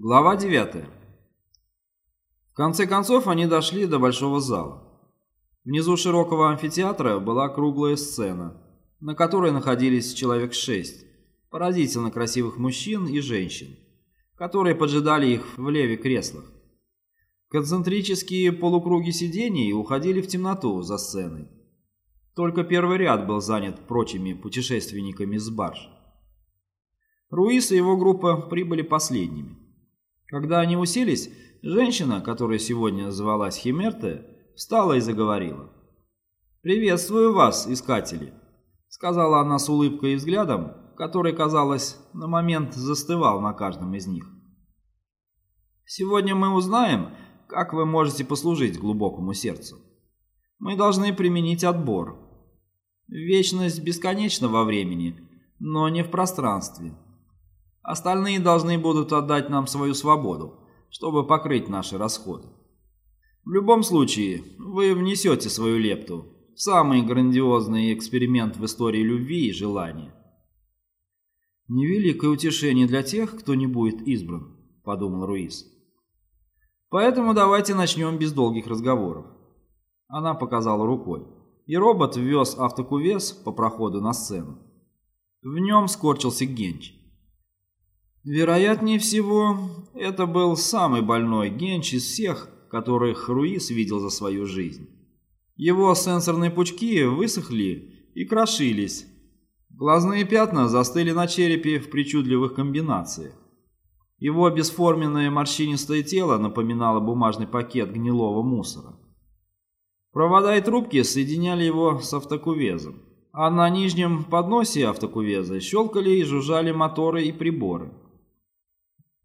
Глава 9. В конце концов они дошли до большого зала. Внизу широкого амфитеатра была круглая сцена, на которой находились человек шесть, поразительно красивых мужчин и женщин, которые поджидали их в леве креслах. Концентрические полукруги сидений уходили в темноту за сценой. Только первый ряд был занят прочими путешественниками с барж. Руис и его группа прибыли последними. Когда они уселись, женщина, которая сегодня звалась Химерте, встала и заговорила. «Приветствую вас, искатели», — сказала она с улыбкой и взглядом, который, казалось, на момент застывал на каждом из них. «Сегодня мы узнаем, как вы можете послужить глубокому сердцу. Мы должны применить отбор. Вечность бесконечна во времени, но не в пространстве». Остальные должны будут отдать нам свою свободу, чтобы покрыть наши расходы. В любом случае, вы внесете свою лепту в самый грандиозный эксперимент в истории любви и желания. «Невеликое утешение для тех, кто не будет избран», — подумал Руис. «Поэтому давайте начнем без долгих разговоров». Она показала рукой, и робот ввез автокувес по проходу на сцену. В нем скорчился Генч. Вероятнее всего, это был самый больной Генч из всех, которых Руис видел за свою жизнь. Его сенсорные пучки высохли и крошились. Глазные пятна застыли на черепе в причудливых комбинациях. Его бесформенное морщинистое тело напоминало бумажный пакет гнилого мусора. Провода и трубки соединяли его с автокувезом, а на нижнем подносе автокувеза щелкали и жужжали моторы и приборы.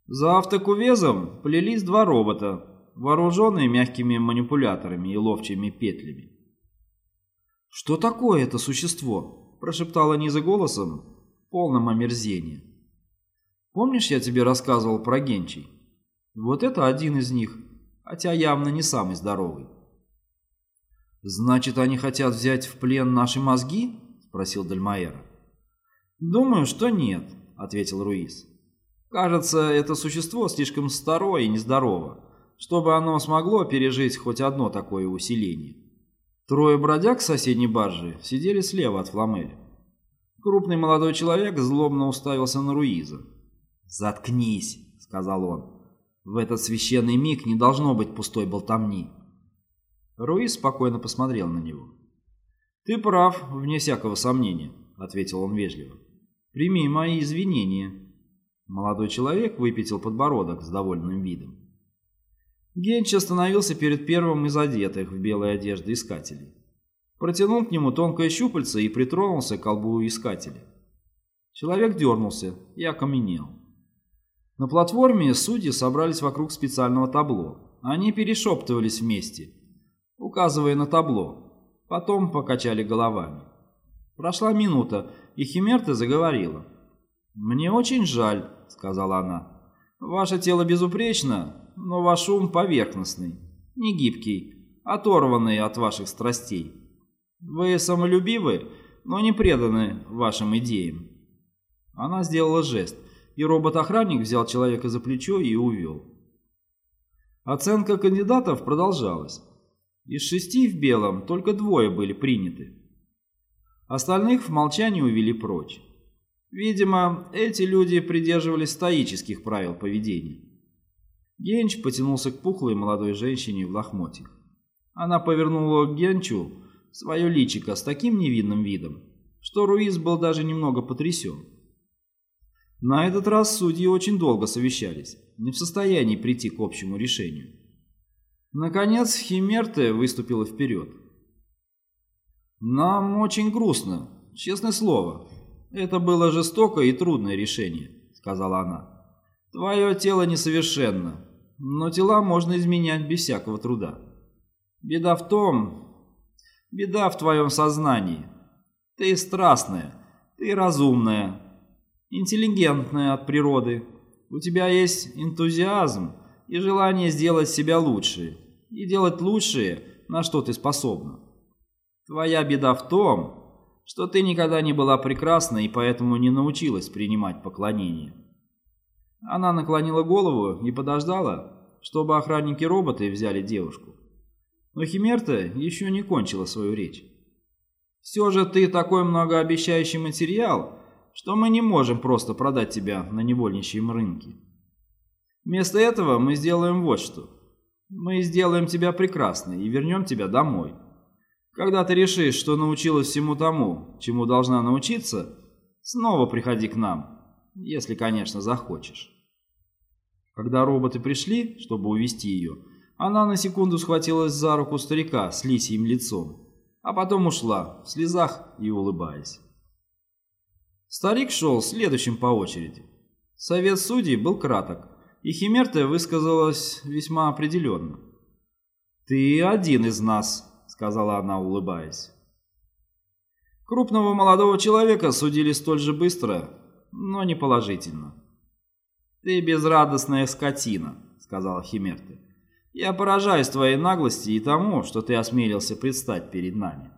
За автокувезом плелись два робота, вооруженные мягкими манипуляторами и ловчими петлями. «Что такое это существо?» – прошептала Низа голосом, полным омерзения. «Помнишь, я тебе рассказывал про Генчий? Вот это один из них, хотя явно не самый здоровый». «Значит, они хотят взять в плен наши мозги?» – спросил Дальмаэра. «Думаю, что нет», – ответил Руис. Кажется, это существо слишком старое и нездорово, чтобы оно смогло пережить хоть одно такое усиление. Трое бродяг с соседней баржи сидели слева от Фламеля. Крупный молодой человек злобно уставился на Руиза. «Заткнись», — сказал он. «В этот священный миг не должно быть пустой болтовни». Руиз спокойно посмотрел на него. «Ты прав, вне всякого сомнения», — ответил он вежливо. «Прими мои извинения». Молодой человек выпятил подбородок с довольным видом. Генч остановился перед первым из одетых в белой одежды искателей. Протянул к нему тонкое щупальце и притронулся к колбу искателя. Человек дернулся и окаменел. На платформе судьи собрались вокруг специального табло. Они перешептывались вместе, указывая на табло. Потом покачали головами. Прошла минута, и Химерта заговорила. «Мне очень жаль», — сказала она. «Ваше тело безупречно, но ваш ум поверхностный, не гибкий, оторванный от ваших страстей. Вы самолюбивы, но не преданы вашим идеям». Она сделала жест, и робот-охранник взял человека за плечо и увел. Оценка кандидатов продолжалась. Из шести в белом только двое были приняты. Остальных в молчании увели прочь. Видимо, эти люди придерживались стоических правил поведения. Генч потянулся к пухлой молодой женщине в лохмотьях. Она повернула к Генчу свое личико с таким невинным видом, что Руиз был даже немного потрясен. На этот раз судьи очень долго совещались, не в состоянии прийти к общему решению. Наконец Химерте выступила вперед. «Нам очень грустно, честное слово», «Это было жестокое и трудное решение», — сказала она. «Твое тело несовершенно, но тела можно изменять без всякого труда. Беда в том... Беда в твоем сознании. Ты страстная, ты разумная, интеллигентная от природы. У тебя есть энтузиазм и желание сделать себя лучше, и делать лучшее, на что ты способна. Твоя беда в том, что ты никогда не была прекрасна и поэтому не научилась принимать поклонение. Она наклонила голову и подождала, чтобы охранники-роботы взяли девушку. Но Химерта еще не кончила свою речь. «Все же ты такой многообещающий материал, что мы не можем просто продать тебя на невольничьем рынке. Вместо этого мы сделаем вот что. Мы сделаем тебя прекрасной и вернем тебя домой. Когда ты решишь, что научилась всему тому, чему должна научиться, снова приходи к нам, если, конечно, захочешь. Когда роботы пришли, чтобы увести ее, она на секунду схватилась за руку старика с лисьим лицом, а потом ушла, в слезах и улыбаясь. Старик шел следующим по очереди. Совет судей был краток, и Химерта высказалась весьма определенно. «Ты один из нас», — сказала она, улыбаясь. Крупного молодого человека судили столь же быстро, но не положительно. «Ты безрадостная скотина», — сказала Химерта. «Я поражаюсь твоей наглости и тому, что ты осмелился предстать перед нами».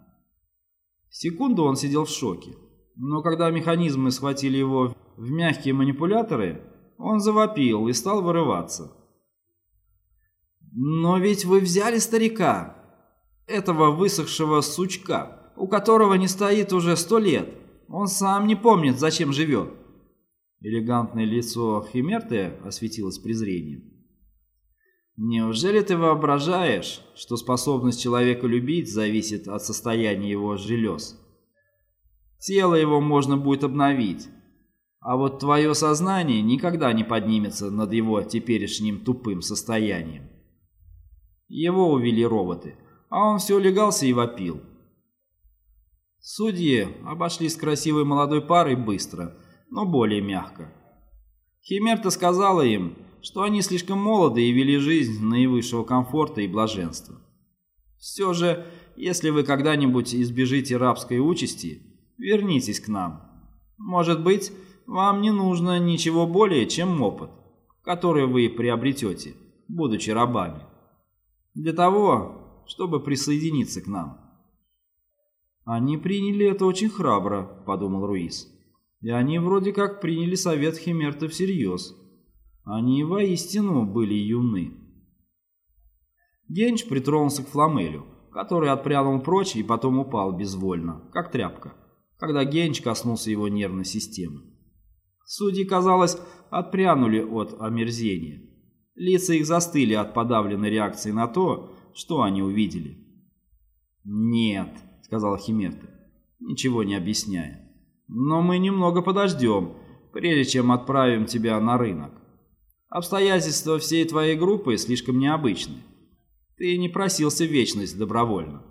Секунду он сидел в шоке, но когда механизмы схватили его в мягкие манипуляторы, он завопил и стал вырываться. «Но ведь вы взяли старика, этого высохшего сучка, у которого не стоит уже сто лет. Он сам не помнит, зачем живет». Элегантное лицо Химерты осветилось презрением. «Неужели ты воображаешь, что способность человека любить зависит от состояния его желез? Тело его можно будет обновить, а вот твое сознание никогда не поднимется над его теперешним тупым состоянием. Его увели роботы, а он все легался и вопил. Судьи обошли с красивой молодой парой быстро, но более мягко. Химерта сказала им, что они слишком молоды и вели жизнь наивысшего комфорта и блаженства. Все же, если вы когда-нибудь избежите рабской участи, вернитесь к нам. Может быть, вам не нужно ничего более, чем опыт, который вы приобретете, будучи рабами, для того, чтобы присоединиться к нам. «Они приняли это очень храбро», — подумал Руис. «И они вроде как приняли совет Химерта всерьез. Они воистину были юны». Генч притронулся к Фламелю, который отпрянул прочь и потом упал безвольно, как тряпка, когда Генч коснулся его нервной системы. Судьи, казалось, отпрянули от омерзения. Лица их застыли от подавленной реакции на то, что они увидели. «Нет», — сказал Химерта, ничего не объясняя. «Но мы немного подождем, прежде чем отправим тебя на рынок. Обстоятельства всей твоей группы слишком необычны. Ты не просился в вечность добровольно».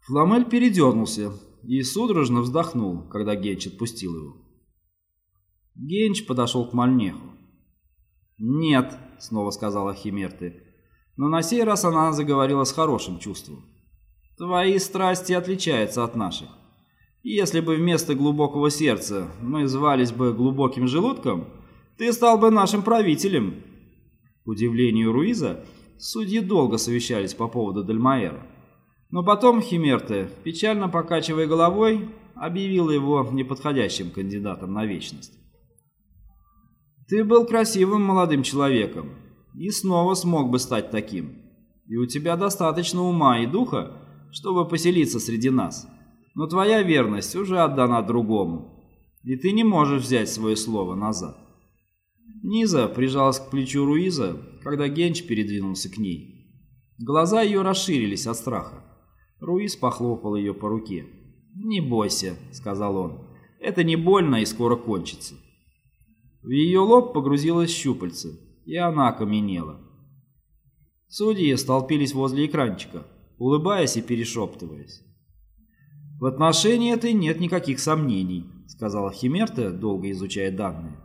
Фламель передернулся и судорожно вздохнул, когда Генч отпустил его. Генч подошел к Мальнеху. «Нет», — снова сказала Химерты, но на сей раз она заговорила с хорошим чувством. «Твои страсти отличаются от наших. Если бы вместо глубокого сердца мы звались бы глубоким желудком, ты стал бы нашим правителем». К удивлению Руиза, судьи долго совещались по поводу Дельмаэра. Но потом Химерте, печально покачивая головой, объявила его неподходящим кандидатом на вечность. Ты был красивым молодым человеком и снова смог бы стать таким. И у тебя достаточно ума и духа, чтобы поселиться среди нас. Но твоя верность уже отдана другому, и ты не можешь взять свое слово назад. Низа прижалась к плечу Руиза, когда Генч передвинулся к ней. Глаза ее расширились от страха. Руиз похлопал ее по руке. «Не бойся», — сказал он. «Это не больно и скоро кончится». В ее лоб погрузилось щупальце, и она окаменела. Судьи столпились возле экранчика, улыбаясь и перешептываясь. «В отношении этой нет никаких сомнений», — сказала Химерта, долго изучая данные.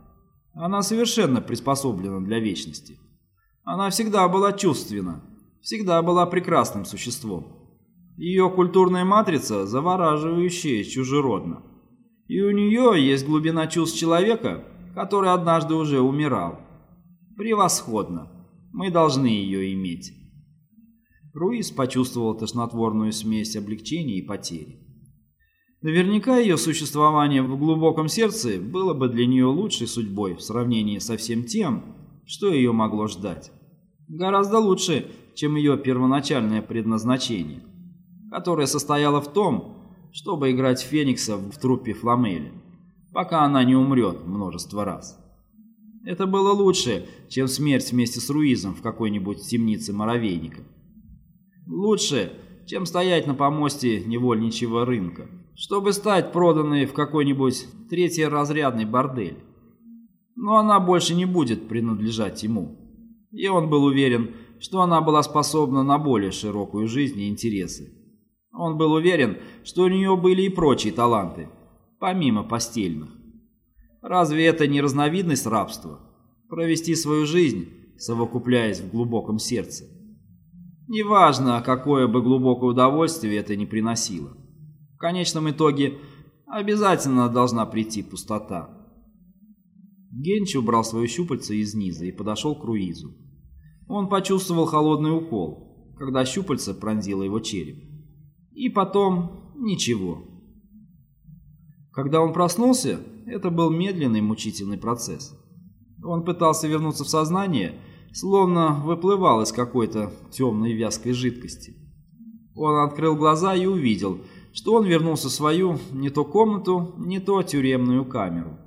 «Она совершенно приспособлена для вечности. Она всегда была чувственна, всегда была прекрасным существом. Ее культурная матрица завораживающая чужеродна. И у нее есть глубина чувств человека, который однажды уже умирал. Превосходно. Мы должны ее иметь. Руис почувствовал тошнотворную смесь облегчения и потери. Наверняка ее существование в глубоком сердце было бы для нее лучшей судьбой в сравнении со всем тем, что ее могло ждать. Гораздо лучше, чем ее первоначальное предназначение, которое состояло в том, чтобы играть Феникса в труппе Фламели, пока она не умрет множество раз. Это было лучше, чем смерть вместе с Руизом в какой-нибудь темнице моровейника. Лучше, чем стоять на помосте невольничьего рынка, чтобы стать проданной в какой-нибудь третьеразрядный бордель. Но она больше не будет принадлежать ему. И он был уверен, что она была способна на более широкую жизнь и интересы. Он был уверен, что у нее были и прочие таланты, помимо постельных. Разве это не разновидность рабства? Провести свою жизнь, совокупляясь в глубоком сердце. Неважно, какое бы глубокое удовольствие это ни приносило. В конечном итоге обязательно должна прийти пустота. Генч убрал свою щупальце из низа и подошел к Руизу. Он почувствовал холодный укол, когда щупальце пронзило его череп. И потом ничего. Когда он проснулся, это был медленный мучительный процесс. Он пытался вернуться в сознание, словно выплывал из какой-то темной вязкой жидкости. Он открыл глаза и увидел, что он вернулся в свою не то комнату, не то тюремную камеру.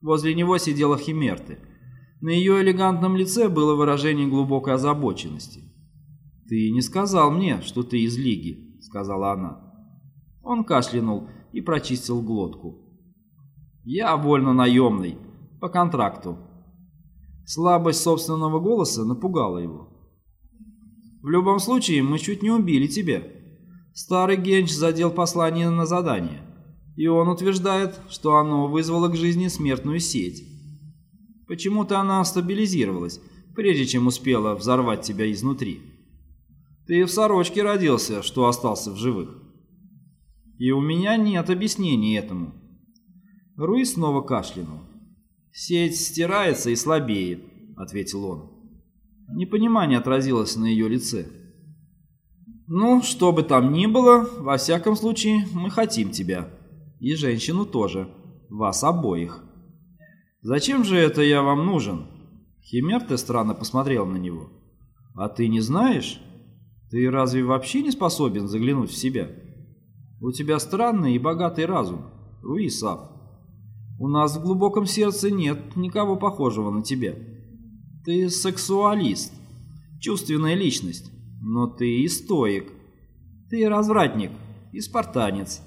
Возле него сидела Химерты. На ее элегантном лице было выражение глубокой озабоченности. «Ты не сказал мне, что ты из Лиги», — сказала она. Он кашлянул и прочистил глотку. «Я вольно наемный, по контракту». Слабость собственного голоса напугала его. «В любом случае, мы чуть не убили тебя. Старый Генч задел послание на задание, и он утверждает, что оно вызвало к жизни смертную сеть. Почему-то она стабилизировалась, прежде чем успела взорвать тебя изнутри. Ты в сорочке родился, что остался в живых. И у меня нет объяснений этому. Руи снова кашлянул. «Сеть стирается и слабеет», — ответил он. Непонимание отразилось на ее лице. «Ну, что бы там ни было, во всяком случае, мы хотим тебя. И женщину тоже. Вас обоих». «Зачем же это я вам нужен?» Химерте странно посмотрел на него. «А ты не знаешь? Ты разве вообще не способен заглянуть в себя? У тебя странный и богатый разум, Руисав. У нас в глубоком сердце нет никого похожего на тебя. Ты сексуалист, чувственная личность, но ты и стоик. Ты развратник и спартанец.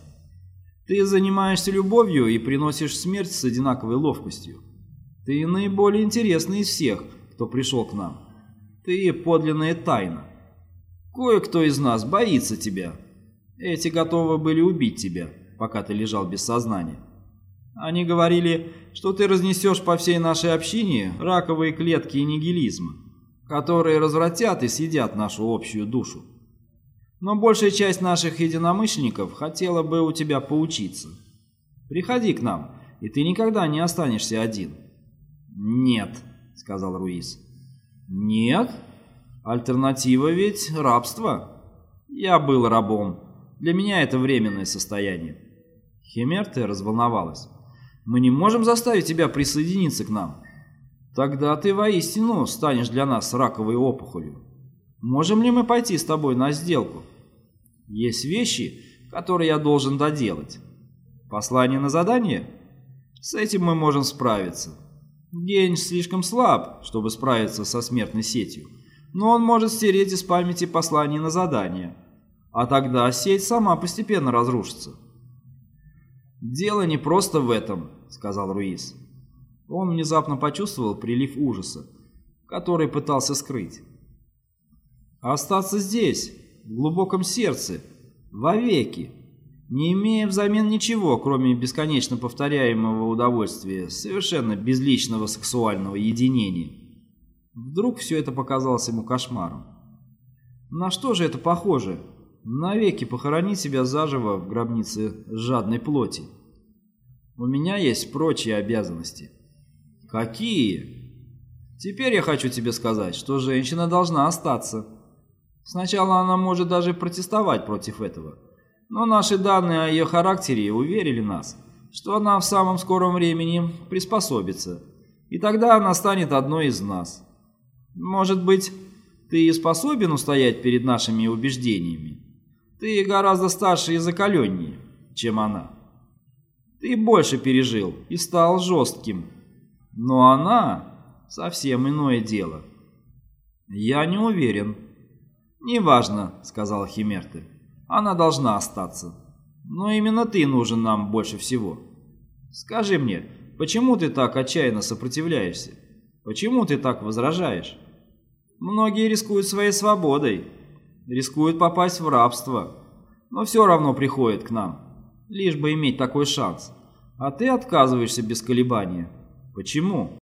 Ты занимаешься любовью и приносишь смерть с одинаковой ловкостью. Ты наиболее интересный из всех, кто пришел к нам. Ты подлинная тайна. Кое-кто из нас боится тебя. Эти готовы были убить тебя, пока ты лежал без сознания. Они говорили, что ты разнесешь по всей нашей общине раковые клетки нигилизма, которые развратят и съедят нашу общую душу. Но большая часть наших единомышленников хотела бы у тебя поучиться. Приходи к нам, и ты никогда не останешься один». «Нет», — сказал Руис. «Нет? Альтернатива ведь рабство. Я был рабом. Для меня это временное состояние». Химерте разволновалась. Мы не можем заставить тебя присоединиться к нам. Тогда ты воистину станешь для нас раковой опухолью. Можем ли мы пойти с тобой на сделку? Есть вещи, которые я должен доделать. Послание на задание? С этим мы можем справиться. Гень слишком слаб, чтобы справиться со смертной сетью, но он может стереть из памяти послание на задание, а тогда сеть сама постепенно разрушится. Дело не просто в этом, — сказал Руис. Он внезапно почувствовал прилив ужаса, который пытался скрыть. «Остаться здесь, в глубоком сердце, вовеки, не имея взамен ничего, кроме бесконечно повторяемого удовольствия, совершенно безличного сексуального единения». Вдруг все это показалось ему кошмаром. На что же это похоже? Навеки похоронить себя заживо в гробнице жадной плоти. У меня есть прочие обязанности. Какие? Теперь я хочу тебе сказать, что женщина должна остаться. Сначала она может даже протестовать против этого. Но наши данные о ее характере уверили нас, что она в самом скором времени приспособится, и тогда она станет одной из нас. Может быть, ты способен устоять перед нашими убеждениями? Ты гораздо старше и закаленнее, чем она. Ты больше пережил и стал жестким. Но она совсем иное дело. Я не уверен. Неважно, сказал Химерты. Она должна остаться. Но именно ты нужен нам больше всего. Скажи мне, почему ты так отчаянно сопротивляешься? Почему ты так возражаешь? Многие рискуют своей свободой, рискуют попасть в рабство, но все равно приходят к нам, лишь бы иметь такой шанс. А ты отказываешься без колебания. Почему?